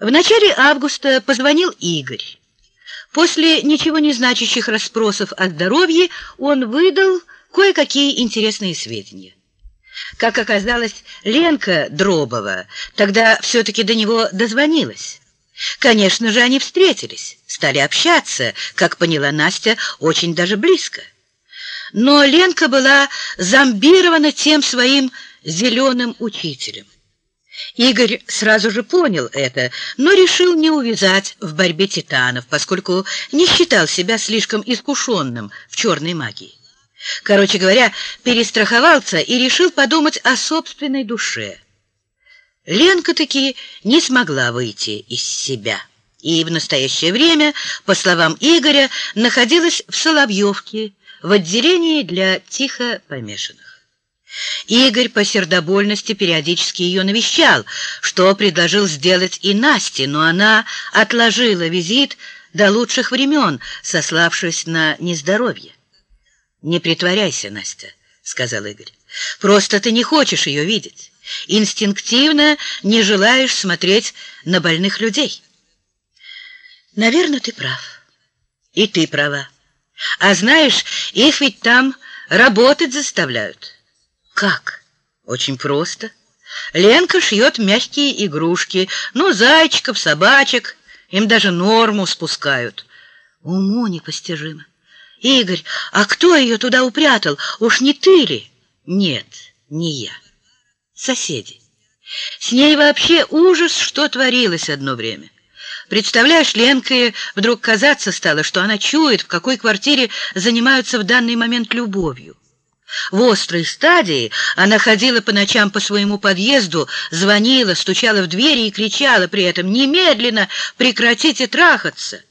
В начале августа позвонил Игорь. После ничего не значащих расспросов о здоровье он выдал кое-какие интересные сведения. Как оказалось, Ленка Дробова тогда все-таки до него дозвонилась. Конечно же, они встретились, стали общаться, как поняла Настя, очень даже близко. Но Ленка была зомбирована тем своим зеленым учителем. Игорь сразу же понял это, но решил не увязать в борьбе титанов, поскольку не считал себя слишком искушенным в черной магии. Короче говоря, перестраховался и решил подумать о собственной душе. Ленка таки не смогла выйти из себя. И в настоящее время, по словам Игоря, находилась в Соловьевке, в отделении для тихо помешанных. Игорь по сердобольности периодически ее навещал, что предложил сделать и Насте, но она отложила визит до лучших времен, сославшись на нездоровье. «Не притворяйся, Настя», — сказал Игорь. «Просто ты не хочешь ее видеть. Инстинктивно не желаешь смотреть на больных людей». «Наверное, ты прав. И ты права. А знаешь, их ведь там работать заставляют». Как? Очень просто. Ленка шьет мягкие игрушки, ну, зайчиков, собачек, им даже норму спускают. Уму непостижимо. Игорь, а кто ее туда упрятал? Уж не ты ли? Нет, не я. Соседи. С ней вообще ужас, что творилось одно время. Представляешь, Ленке вдруг казаться стало, что она чует, в какой квартире занимаются в данный момент любовью. В острой стадии она ходила по ночам по своему подъезду, звонила, стучала в двери и кричала при этом «Немедленно прекратите трахаться!»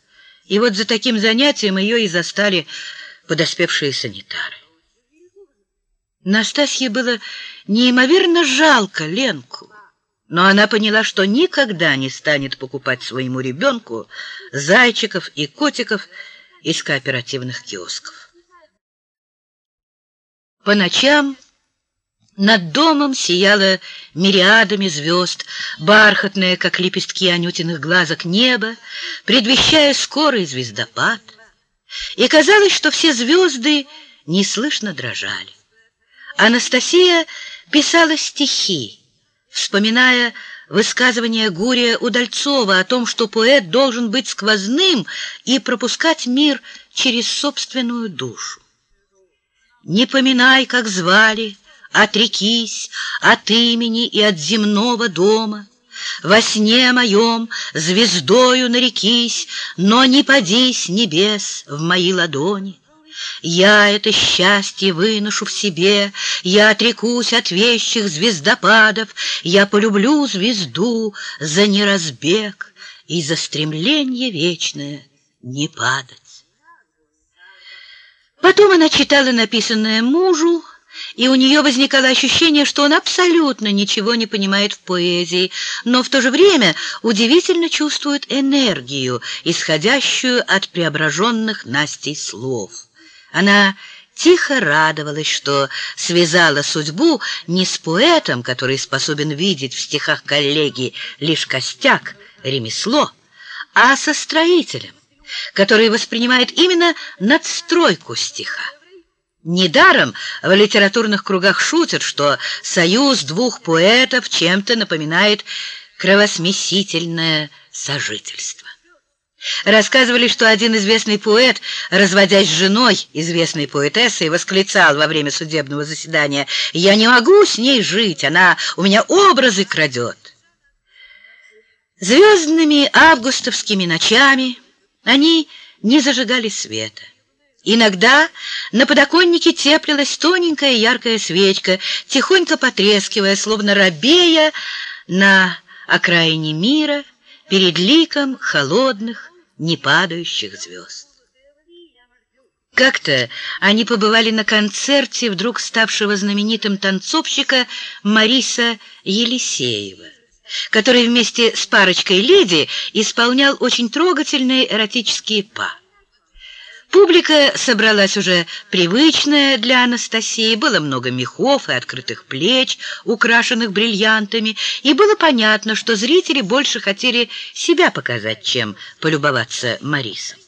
И вот за таким занятием ее и застали подоспевшие санитары. Настасье было неимоверно жалко Ленку, но она поняла, что никогда не станет покупать своему ребенку зайчиков и котиков из кооперативных киосков. По ночам над домом сияло мириадами звезд, бархатное, как лепестки анютиных глазок, небо, предвещая скорый звездопад. И казалось, что все звезды неслышно дрожали. Анастасия писала стихи, вспоминая высказывание Гурия Удальцова о том, что поэт должен быть сквозным и пропускать мир через собственную душу. Не поминай, как звали, отрекись от имени и от земного дома. Во сне моем звездою нарекись, но не поди с небес в мои ладони. Я это счастье выношу в себе, Я отрекусь от вещих звездопадов, Я полюблю звезду за неразбег И за стремление вечное не падать. Потом она читала написанное мужу, и у нее возникало ощущение, что он абсолютно ничего не понимает в поэзии, но в то же время удивительно чувствует энергию, исходящую от преображенных Настей слов. Она тихо радовалась, что связала судьбу не с поэтом, который способен видеть в стихах коллеги лишь костяк, ремесло, а со строителем который воспринимает именно надстройку стиха. Недаром в литературных кругах шутят, что союз двух поэтов чем-то напоминает кровосмесительное сожительство. Рассказывали, что один известный поэт, разводясь с женой известной поэтессой, восклицал во время судебного заседания «Я не могу с ней жить, она у меня образы крадет». Звездными августовскими ночами они не зажигали света. Иногда на подоконнике теплилась тоненькая яркая свечка, тихонько потрескивая, словно рабея на окраине мира перед ликом холодных, непадающих звезд. Как-то они побывали на концерте вдруг ставшего знаменитым танцовщика Мариса Елисеева который вместе с парочкой леди исполнял очень трогательные эротические па. Публика собралась уже привычная для Анастасии, было много мехов и открытых плеч, украшенных бриллиантами, и было понятно, что зрители больше хотели себя показать, чем полюбоваться Марисом.